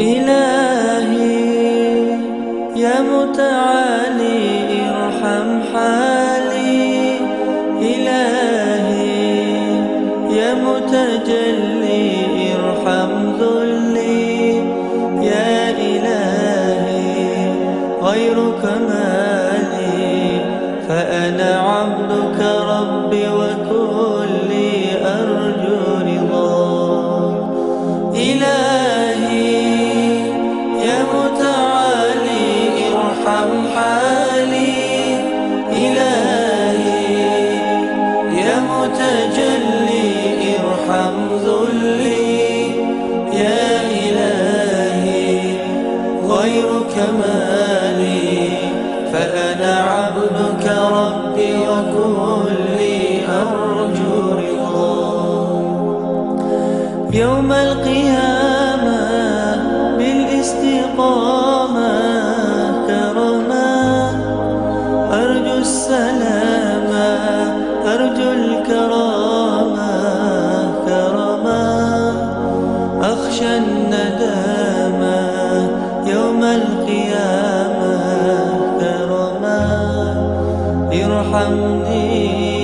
إلهي يا متعالي ارحم حالي. إلهي يا متجلي ارحم ذلي. يا إلهي غيرك مالي. فأنا عبدك ربي إلهي يا متجلي ارحم ذلي يا إلهي فأنا عبدك ربي وكلي أرجو يوم القيامة بالإستقامة أخشى الندامة يوم القيامة كرما ارحمني.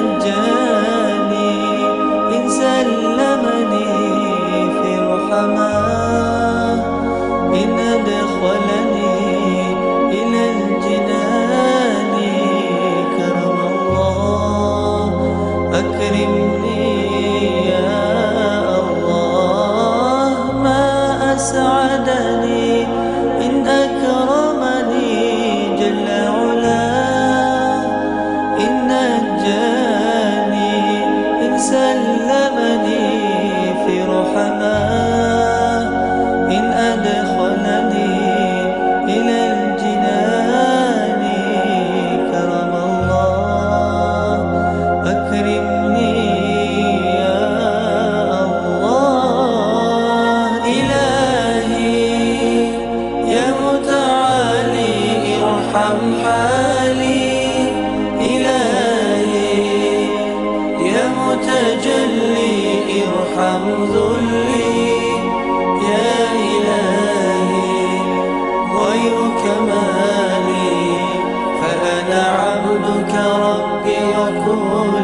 نجاني إن سلمني في رحماه إن أدخلني إلى الجنان. كرم الله أكرمني يا الله. ما أسعدني يرفع ذلي يا إلهي غيرك مالي فأنا عبدك ربي وكوني.